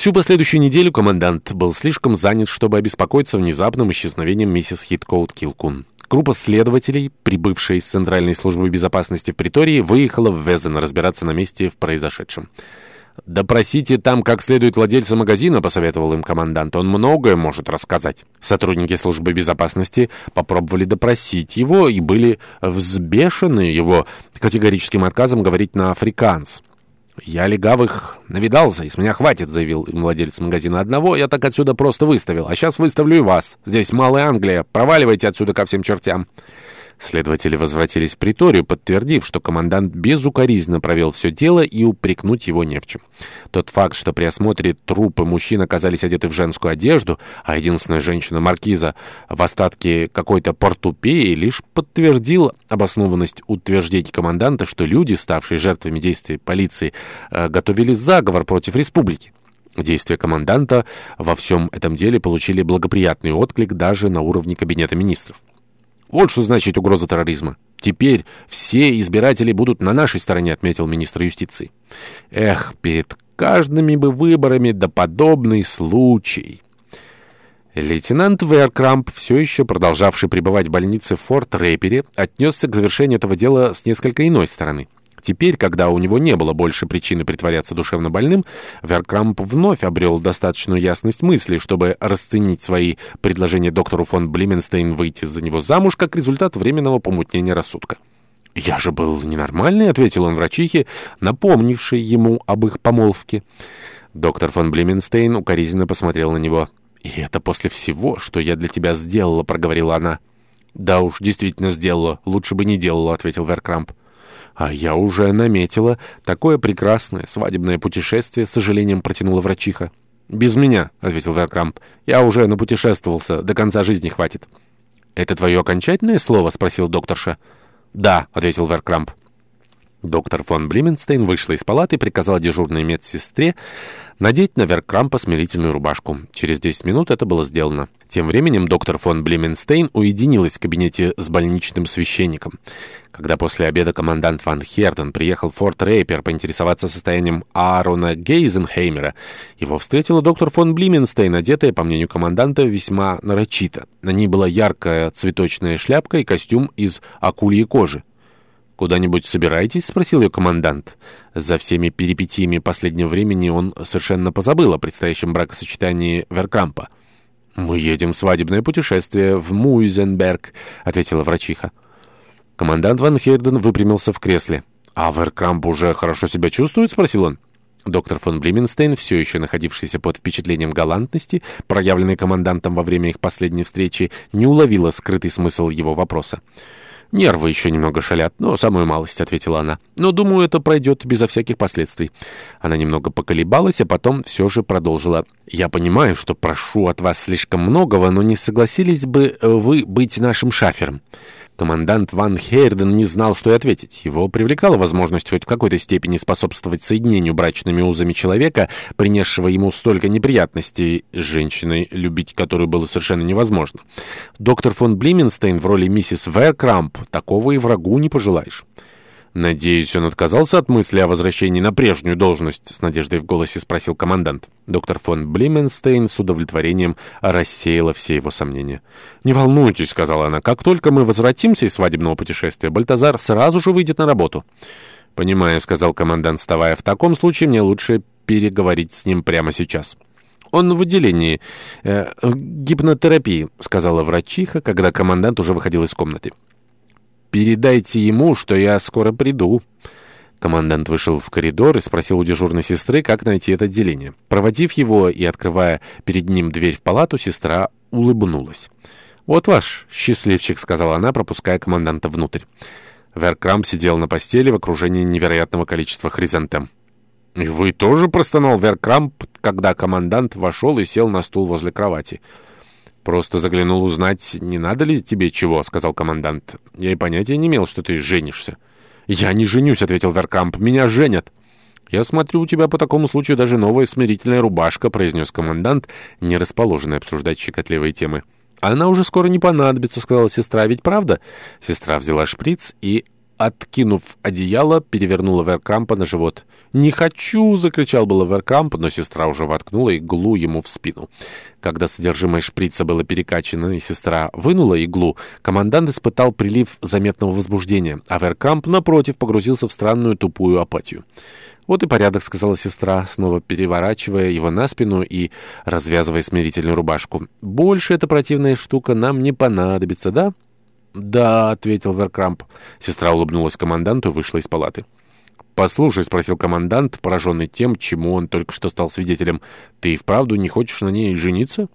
Всю последующую неделю командант был слишком занят, чтобы обеспокоиться внезапным исчезновением миссис Хиткоут Килкун. Группа следователей, прибывшая из Центральной службы безопасности в Притории, выехала в Везен разбираться на месте в произошедшем. «Допросите там как следует владельца магазина», — посоветовал им командант. «Он многое может рассказать». Сотрудники службы безопасности попробовали допросить его и были взбешены его категорическим отказом говорить на африканс. «Я легавых навидался, и с меня хватит», — заявил владелец магазина. «Одного я так отсюда просто выставил, а сейчас выставлю и вас. Здесь Малая Англия. Проваливайте отсюда ко всем чертям». Следователи возвратились в приторию, подтвердив, что командант безукоризненно провел все дело и упрекнуть его не в чем. Тот факт, что при осмотре трупы мужчин оказались одеты в женскую одежду, а единственная женщина-маркиза в остатке какой-то портупеи, лишь подтвердил обоснованность утверждений команданта, что люди, ставшие жертвами действий полиции, э, готовили заговор против республики. Действия команданта во всем этом деле получили благоприятный отклик даже на уровне Кабинета министров. Вот что значит угроза терроризма. Теперь все избиратели будут на нашей стороне, отметил министр юстиции. Эх, перед каждыми бы выборами да подобный случай. Лейтенант Веркрамп, все еще продолжавший пребывать в больнице в Форт Рэпере, отнесся к завершению этого дела с несколько иной стороны. Теперь, когда у него не было больше причины притворяться душевно больным, Веркрамп вновь обрел достаточную ясность мысли, чтобы расценить свои предложения доктору фон Блименстейн выйти за него замуж как результат временного помутнения рассудка. «Я же был ненормальный», — ответил он врачихе, напомнивший ему об их помолвке. Доктор фон Блименстейн укоризненно посмотрел на него. «И это после всего, что я для тебя сделала», — проговорила она. «Да уж, действительно сделала. Лучше бы не делала», — ответил Веркрамп. А я уже наметила. Такое прекрасное свадебное путешествие, с сожалением протянула врачиха. «Без меня», — ответил Веркрамп. «Я уже напутешествовался. До конца жизни хватит». «Это твое окончательное слово?» — спросил докторша. «Да», — ответил Веркрамп. Доктор фон Блименстейн вышла из палаты и приказала дежурной медсестре надеть наверх крампа смирительную рубашку. Через 10 минут это было сделано. Тем временем доктор фон Блименстейн уединилась в кабинете с больничным священником. Когда после обеда командант Ван Херден приехал в Форт Рейпер поинтересоваться состоянием Аарона Гейзенхеймера, его встретила доктор фон Блименстейн, одетая, по мнению команданта, весьма нарочито. На ней была яркая цветочная шляпка и костюм из акульей кожи. «Куда-нибудь собираетесь?» — спросил ее командант. За всеми перипетиями последнего времени он совершенно позабыл о предстоящем бракосочетании Веркампа. «Мы едем в свадебное путешествие в Муйзенберг», — ответила врачиха. Командант Ван Хейден выпрямился в кресле. «А Веркамп уже хорошо себя чувствует?» — спросил он. Доктор фон Блименстейн, все еще находившийся под впечатлением галантности, проявленной командантом во время их последней встречи, не уловила скрытый смысл его вопроса. «Нервы еще немного шалят, но самую малость», — ответила она. «Но, думаю, это пройдет безо всяких последствий». Она немного поколебалась, а потом все же продолжила. «Я понимаю, что прошу от вас слишком многого, но не согласились бы э, вы быть нашим шафером». Командант Ван Хейрден не знал, что и ответить. Его привлекала возможность хоть в какой-то степени способствовать соединению брачными узами человека, принесшего ему столько неприятностей женщиной, любить которую было совершенно невозможно. Доктор фон Блименстейн в роли миссис Веркрамп такого и врагу не пожелаешь. «Надеюсь, он отказался от мысли о возвращении на прежнюю должность?» — с надеждой в голосе спросил командант. Доктор фон Блименстейн с удовлетворением рассеяла все его сомнения. «Не волнуйтесь», — сказала она, — «как только мы возвратимся из свадебного путешествия, Бальтазар сразу же выйдет на работу». «Понимаю», — сказал командант, вставая. «В таком случае мне лучше переговорить с ним прямо сейчас». «Он в отделении э, гипнотерапии», — сказала врачиха, когда командант уже выходил из комнаты. «Передайте ему, что я скоро приду». Командант вышел в коридор и спросил у дежурной сестры, как найти это отделение. Проводив его и открывая перед ним дверь в палату, сестра улыбнулась. «Вот ваш счастливчик», — сказала она, пропуская команданта внутрь. Веркрамп сидел на постели в окружении невероятного количества хризантем. «И вы тоже простонал Веркрамп, когда командант вошел и сел на стул возле кровати». «Просто заглянул узнать, не надо ли тебе чего», — сказал командант. «Я и понятия не имел, что ты женишься». «Я не женюсь», — ответил Веркамп. «Меня женят». «Я смотрю, у тебя по такому случаю даже новая смирительная рубашка», — произнес командант, не расположенный обсуждать щекотливые темы. «Она уже скоро не понадобится», — сказала сестра. «Ведь правда?» Сестра взяла шприц и откинув одеяло, перевернула Веркрампа на живот. «Не хочу!» — закричал было Веркрамп, но сестра уже воткнула иглу ему в спину. Когда содержимое шприца было перекачано, и сестра вынула иглу, командант испытал прилив заметного возбуждения, а Веркрамп, напротив, погрузился в странную тупую апатию. «Вот и порядок», — сказала сестра, снова переворачивая его на спину и развязывая смирительную рубашку. «Больше эта противная штука нам не понадобится, да?» «Да», — ответил Веркрамп. Сестра улыбнулась команданту и вышла из палаты. «Послушай», — спросил командант, пораженный тем, чему он только что стал свидетелем, — «ты и вправду не хочешь на ней жениться?»